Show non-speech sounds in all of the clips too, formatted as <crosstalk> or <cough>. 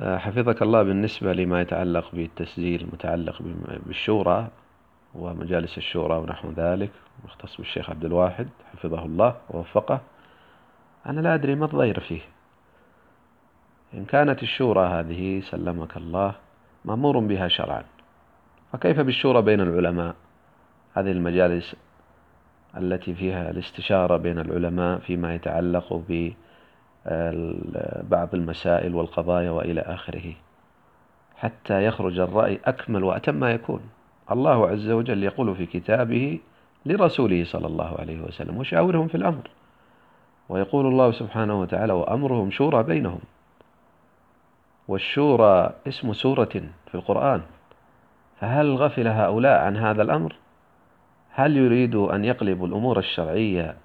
حفظك الله بالنسبة لما يتعلق بالتسجيل المتعلق بالشورى ومجالس الشورى ونحو ذلك مختص بالشيخ عبد الواحد حفظه الله ووفقه. أنا لا أدري ما الضير فيه. إن كانت الشورى هذه سلمك الله مأمور بها شرعا. فكيف بالشورى بين العلماء؟ هذه المجالس التي فيها الاستشارة بين العلماء فيما يتعلق ببعض المسائل والقضايا وإلى آخره. حتى يخرج الرأي أكمل وأتم ما يكون. الله عز وجل يقول في كتابه لرسوله صلى الله عليه وسلم وشاورهم في الأمر. ويقول الله سبحانه وتعالى وأمرهم شورى بينهم. والشورى اسم سورة في القرآن. فهل غفل هؤلاء عن هذا الأمر؟ هل يريدوا أن يقلبوا الأمور الشرعية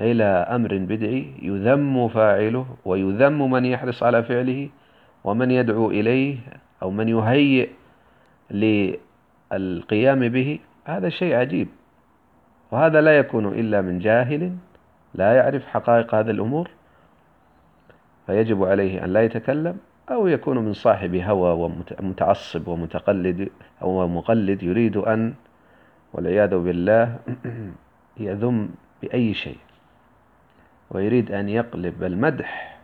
إلى أمر بدعي يذم فاعله ويذم من يحرص على فعله ومن يدعو إليه أو من يهيئ للقيام به هذا شيء عجيب. وهذا لا يكون إلا من جاهل لا يعرف حقائق هذه الأمور فيجب عليه أن لا يتكلم أو يكون من صاحب هوى ومتعصب ومتقلد أو مقلد يريد أن والعياذ بالله <clears throat> يذم بأي شيء. ويريد أن يقلب المدح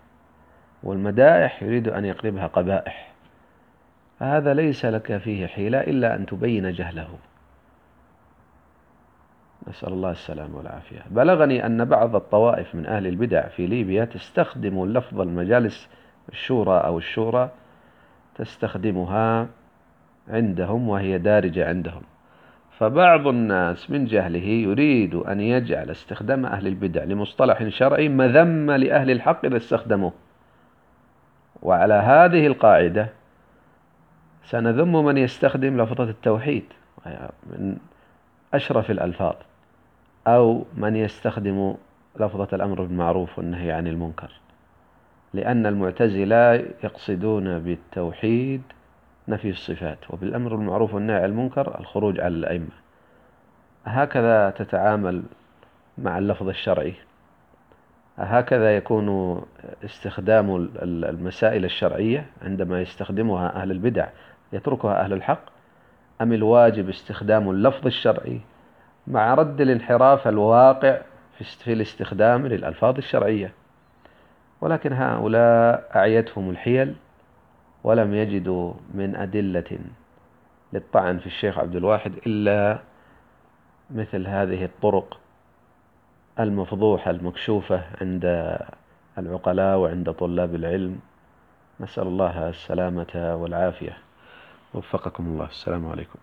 والمدائح يريد أن يقلبها قبائح. فهذا ليس لك فيه حيلة إلا أن تبين جهله. نسأل الله السلامة والعافية. بلغني أن بعض الطوائف من أهل البدع في ليبيا تستخدم لفظ المجالس الشورى أو الشورى تستخدمها عندهم وهي دارجة عندهم. فبعض الناس من جهله يريد أن يجعل استخدام أهل البدع لمصطلح شرعي مذمة لأهل الحق إذا استخدموه. وعلى هذه القاعدة سنذم من يستخدم لفظة التوحيد من أشرف الألفاظ أو من يستخدم لفظة الأمر بالمعروف والنهي عن المنكر. لأن المعتزلة يقصدون بالتوحيد نفي الصفات وبالأمر بالمعروف والنهي عن المنكر الخروج على الأئمة. هكذا تتعامل مع اللفظ الشرعي. هكذا يكون استخدام المسائل الشرعية عندما يستخدمها أهل البدع يتركها أهل الحق أم الواجب استخدام اللفظ الشرعي مع رد الانحراف الواقع في الاستخدام للألفاظ الشرعية. ولكن هؤلاء أعيتهم الحيل ولم يجدوا من أدلة للطعن في الشيخ عبد الواحد إلا مثل هذه الطرق المفضوحة المكشوفة عند العقلاء وعند طلاب العلم. نسأل الله السلامة والعافية. وفقكم الله. السلام عليكم.